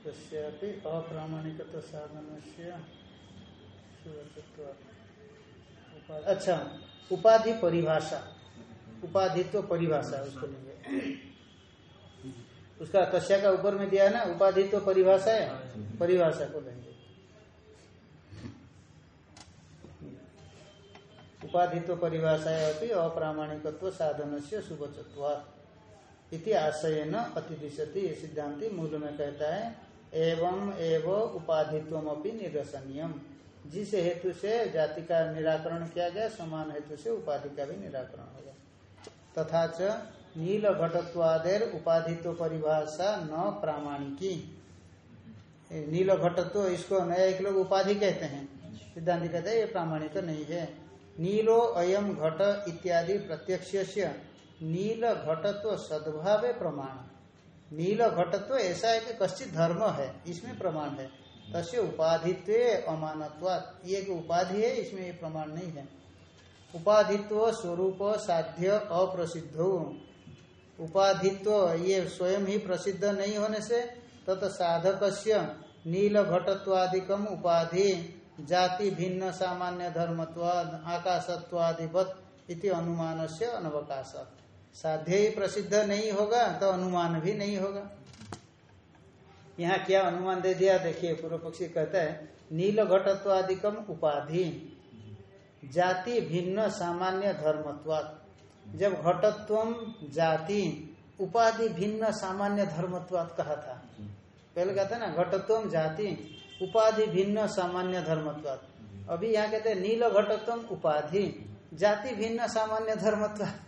तस्यापि साधन से अच्छा उपाधि परिभाषा। उपाधित्व परिभाषा उसको लेंगे। उसका तस्या का ऊपर में दिया है ना, उपाधित्व परिभाषा है? परिभाषा को लेंगे। उपाधित्व परिभाषा अति अप्रामाणिकत्व साधन से इति आशय न अतिदिशति ये सिद्धांति मूल में कहता है, एवं एवं उपाधित्व निरसनीयम। जिस हेतु से जाति का निराकरण किया गया, समान हेतु से उपाधि का भी निराकरण होगा तथा च नील घटत्वादेर उपाधित्व परिभाषा न प्रामाणिकी। नील घटत्व इसको नया एक लोग उपाधि कहते हैं। सिद्धांत कहते हैं, ये प्रामाणिक तो नहीं है। नीलो अयम घट इत्यादि प्रत्यक्ष नील घटत्व सद्भाव प्रमाण। नील घटत्व ऐसा है कि कश्चित धर्म है, इसमें प्रमाण है। तस्य उपाधित्व अमानत्वात। ये एक उपाधि है, इसमें ये प्रमाण नहीं है। उपाधित्व स्वरूप साध्य अप्रसिद्ध। उपाधित्व ये स्वयं ही प्रसिद्ध नहीं होने से तत् साधक नील घटत्वादिकम उपाधि, जाति भिन्न सामान्य धर्मत्वाद, आकाशत्वादिवत इति अनुमान से अनवकाश। साध्य ही प्रसिद्ध नहीं होगा तो अनुमान भी नहीं होगा। यहाँ क्या अनुमान दे दिया? देखिए पूर्व पक्षी कहता है नील घटत्वादिकम उपाधि। जाति भिन्न सामान्य धर्मत्वाद जब घटत्व जाति, उपाधि भिन्न सामान्य धर्मत्वाद कहा था। पहले कहते ना, घटत्व जाति, उपाधि भिन्न सामान्य धर्मत्वाद अभी यहाँ कहते नील घटत्व उपाधि, जाति भिन्न सामान्य धर्मत्वाद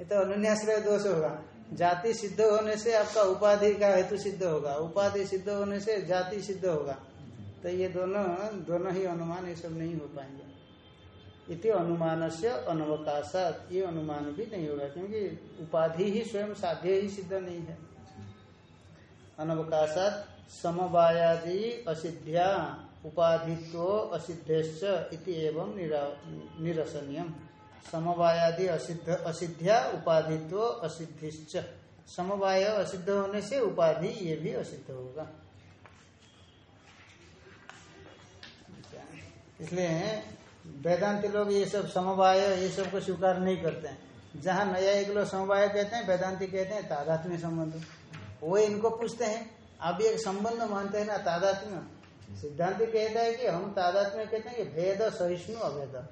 ये तो अनुन्याश्रय दोष होगा। जाति सिद्ध होने से आपका उपाधि का हेतु सिद्ध होगा। उपाधि सिद्ध होने से जाति सिद्ध होगा। तो ये दोनों दोनों ही अनुमान ये सब नहीं हो पाएँगे। इति अनुमान से अनवकाशात। ये अनुमान भी नहीं होगा, क्योंकि उपाधि ही स्वयं साध्य ही सिद्ध नहीं है। अनवकाशात समवायादि असिध्या उपाधित्व असिद्धेश्च एवं निरसनीयम। समवायादि असिद्ध असिध्या उपाधित्व असिद्धिश्च। समवाय असिद्ध होने से उपाधि ये भी असिद्ध होगा। इसलिए वेदांति लोग ये सब समवाय, ये सबको स्वीकार नहीं करते हैं। जहाँ नया एक लोग समवाय कहते हैं, वेदांति कहते हैं, तादात्म्य संबंध। वो इनको पूछते हैं आप एक संबंध मानते हैं ना, तादात्म्य। सिद्धांत कहता है कि हम तादात्म्य कहते हैं कि भेद, सहिष्णु, अभेद।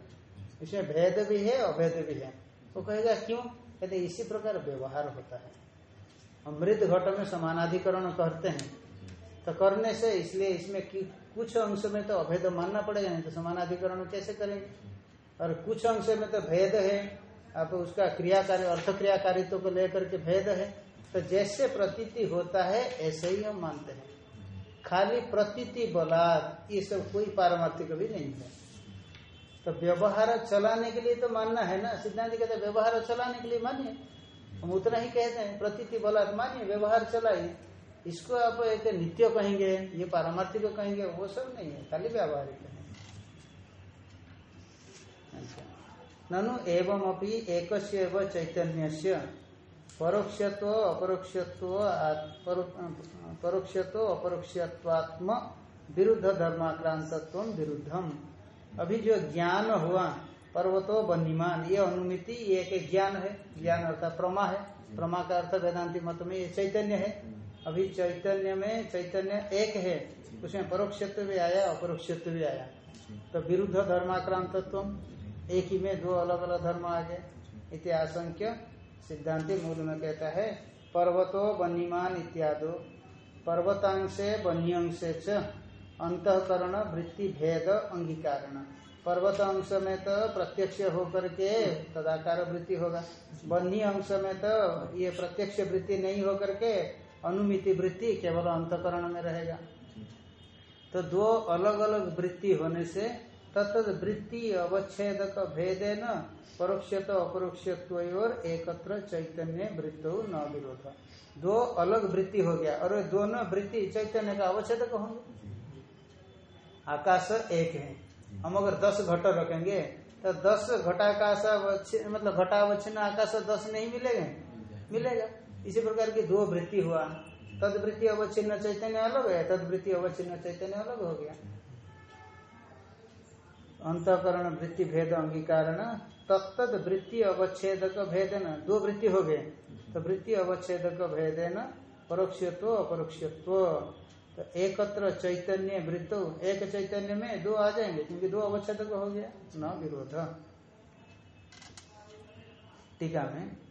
इसमें भेद भी है, अभेद भी है। तो कहेगा, क्यों? कहते इसी प्रकार व्यवहार होता है। अमृत घट में समानाधिकरण करते हैं। तो करने से इसलिए इसमें कुछ अंश में तो अभेद मानना पड़ेगा, नहीं तो समानाधिकरण कैसे करेंगे? और कुछ अंश में तो भेद है, आप उसका क्रियाकारी, अर्थ क्रियाकारित्व को लेकर के भेद है। तो जैसे प्रतीति होता है, ऐसे ही हम मानते हैं। खाली प्रतीति, बलात्, ये सब कोई पारमार्थिक भी नहीं है। तो व्यवहार चलाने के लिए तो मानना है ना? सिद्धांत कहते व्यवहार चलाने के लिए मानिए। हम उतना ही कहते हैं, प्रतीति बोला मानिए, व्यवहार चलाइए। इसको आप एक नित्य कहेंगे, ये पारमार्थिक कहेंगे, वो सब नहीं है, खाली व्यावहारिक है। अच्छा। ननु एवं अपि एक चैतन्य परोक्षत्व, अपरोक्षत्व परोक्षत्व विरुद्ध धर्माक्रांतत्व विरुद्धम। अभी जो ज्ञान हुआ, पर्वतो बनीमान ये अनुमिति, ये एक ज्ञान है, ज्ञान अर्थात प्रमा है। प्रमा का अर्थ वेदांति मत में ये चैतन्य है। अभी चैतन्य में, चैतन्य एक है, उसमें परोक्षत्व भी आया, अपरोक्षत्व भी आया। तो विरुद्ध धर्माक्रांतत्व एक ही में दो अलग अलग धर्म आ गए। इतिहास सिद्धांति मूल में कहता है, पर्वतो बनीमान इत्यादि। पर्वतांशे बन्यंशे च अंतकरण वृत्ति भेद अंगीकारण। पर्वत अंश में तो प्रत्यक्ष होकर के तदाकार वृत्ति होगा। बन्ही अंश में तो ये प्रत्यक्ष वृत्ति नहीं होकर के अनुमिति वृत्ति केवल अंतकरण में रहेगा। तो दो अलग अलग वृत्ति होने से तत्त वृत्ति अवच्छेद भेदे न परोक्ष तो अपरोक्ष और एकत्र चैतन्य वृत्त न विरोध दो अलग वृत्ति हो गया और दोनों वृत्ति चैतन्य का अवच्छेद होंगे। आकाश एक है। हम अगर दस घट रखेंगे तो दस घटाकाश मतलब घटावच्छिन्न आकाश दस नहीं मिलेगा। मिलेगा। इसी प्रकार की दो वृत्ति हुआ। तद वृत्ति अवच्छिन्न चैतन्य अलग है तद वृत्ति अवच्छिन्न चैतन्य अलग हो गया। अंतकरण वृत्ति भेद अंगीकारण तत्त वृत्ति अवच्छेदक भेदन, दो वृत्ति हो गए। तो वृत्ति अवच्छेदक भेदन, परोक्षत्व, अपरोक्षत्व। तो एकत्र चैतन्य वृत्त, एक चैतन्य में दो आ जाएँगे, क्योंकि दो अवच्छेदक हो गया। न विरोध। टीका में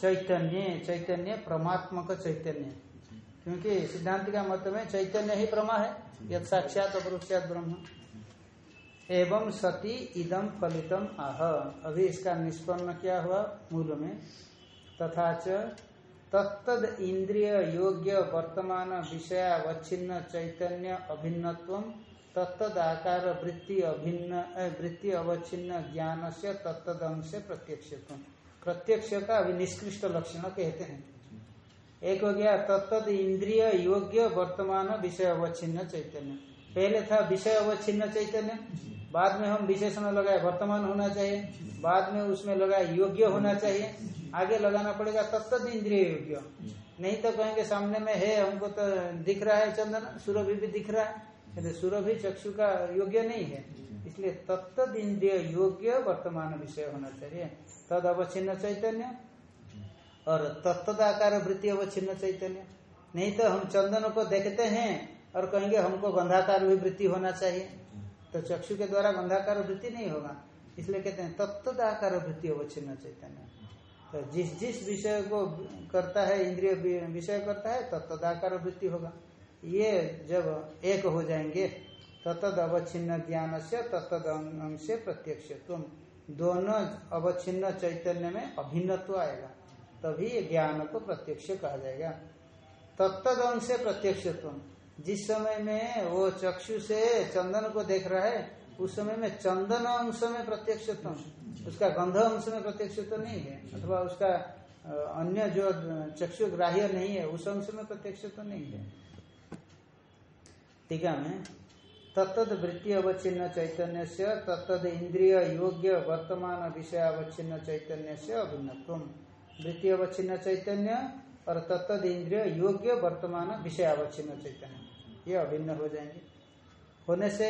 चैतन्य चैतन्य परमात्मक चैतन्य। क्योंकि सिद्धांत का मत में चैतन्य ही प्रमा है। यद साक्षात अपरुक्षात ब्रह्म। एवं सती इदम फलितम आह। अभी इसका निष्पन्न क्या हुआ मूल में? तथा तत्द इंद्रिय योग्य वर्तमान विषयावच्छिन्न चैतन्य अभिन्नत्व तत्द आकार वृत्ति अभिन्न वृत्ति अवच्छिन्न ज्ञान से तत्द अंश प्रत्यक्ष प्रत्यक्ष का अभी निष्कृष्ट लक्षण कहते हैं। एक हो गया तत्त इंद्रिय योग्य वर्तमान विषय अवच्छिन्न चैतन्य। पहले था विषय अवच्छिन्न चैतन्य, बाद में हम विशेषण लगाए, वर्तमान होना चाहिए। बाद में उसमें लगाए, योग्य होना चाहिए। आगे लगाना पड़ेगा तत्त इंद्रिय योग्य। नहीं तो कहेंगे, सामने में है, हमको तो दिख रहा है चंदन, सूरभि भी दिख रहा है। कहते, सूरभि चक्षु का योग्य नहीं है। इसलिए तत्त इंद्रिय योग्य वर्तमान विषय होना चाहिए। तद अवच्छिन्न चैतन्य। और तत्दाकार वृत्ति अवच्छिन्न चैतन्य। नहीं तो हम चंदन को देखते हैं और कहेंगे हमको गंधाकार भी वृत्ति होना चाहिए। तो चक्षु के द्वारा गंधाकार वृत्ति नहीं होगा। इसलिए कहते हैं तत्दाकार वृत्ति अवच्छिन्न चैतन्य। तो जिस जिस विषय को करता है, इंद्रिय विषय करता है तत्दाकार वृत्ति होगा। ये जब एक हो जाएँगे तत्द अवच्छिन्न ज्ञान से तत्द अंश प्रत्यक्ष तुम दोनों अवच्छिन्न चैतन्य में अभिन्नत्व आएगा, तभी ज्ञान को प्रत्यक्ष कहा जाएगा। तत्द अंश प्रत्यक्ष जिस समय में वो चक्षु से चंदन को देख रहा है, उस समय में चंदन अंश में प्रत्यक्ष उसका गंध अंश में प्रत्यक्ष नहीं है, अथवा उसका अन्य जो चक्षु ग्राह्य नहीं है, उस अंश में प्रत्यक्ष नहीं है। टीका में तत्द वृत्ति अवच्छिन्न चैतन्य से तत्द इंद्रिय योग्य वर्तमान विषय अवच्छिन्न चैतन्य से अभिन्न वृत्ति अवच्छिन्न चैतन्य, और तत्द इंद्रिय योग्य वर्तमान विषय अवच्छिन्न चैतन्य। ये अभिन्न हो जाएँगे। होने से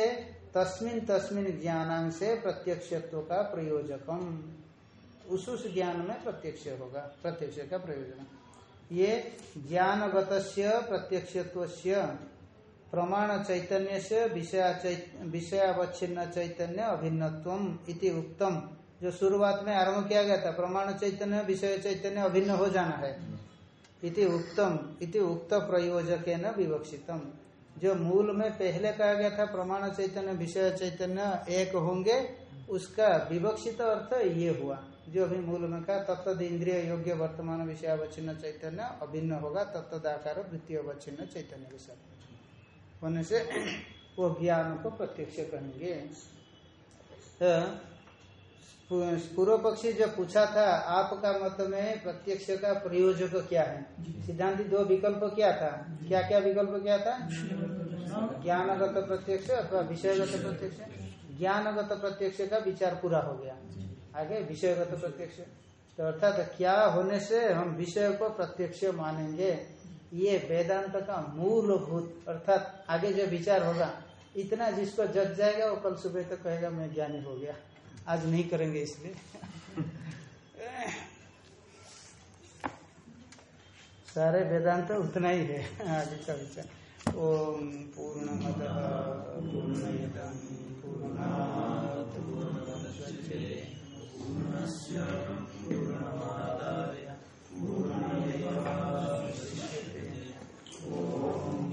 तस्मिन तस्मिन ज्ञानांग से प्रत्यक्षत्व का प्रयोजकम उस उस ज्ञान में प्रत्यक्ष होगा, प्रत्यक्ष का प्रयोजन। ये ज्ञानगत प्रत्यक्षत्व प्रमाण चैतन्य से विषयावच्छिन्न चैतन्य अभिन्नत्व इति उत्तम जो शुरुआत में आरंभ किया गया था प्रमाण चैतन्य विषय चैतन्य अभिन्न हो जाना है। इति उत्तम इति उक्त प्रयोजक न विवक्षितम। जो मूल में पहले कहा गया था प्रमाण चैतन्य विषय चैतन्य एक होंगे, उसका विवक्षित अर्थ ये हुआ। जो अभी मूल में कहा तत्द इंद्रिय योग्य वर्तमान विषय अवच्छिन्न चैतन्य अभिन्न होगा तत्दाकार वृत्ति अवच्छिन्न चैतन्य के साथ होने से वो ज्ञान को प्रत्यक्ष कहेंगे तो पूर्व पक्षी जो पूछा था आपका मत में प्रत्यक्ष का प्रयोजक क्या है? सिद्धांत दो विकल्प क्या था? क्या क्या विकल्प क्या था? ज्ञानगत प्रत्यक्ष अथवा विषयगत प्रत्यक्ष। ज्ञानगत प्रत्यक्ष का विचार पूरा हो गया। आगे विषयगत प्रत्यक्ष। तो अर्थात क्या होने से हम विषय को प्रत्यक्ष मानेंगे? ये वेदांत का मूलभूत, अर्थात आगे जो विचार होगा, इतना जिसको जग जाएगा, वो कल सुबह तक कहेगा, मैं ज्ञानी हो गया। आज नहीं करेंगे इसलिए। सारे वेदांत उतना ही है, आगे का विचार। ओम पूर्ण मद पूर्ण पूर्ण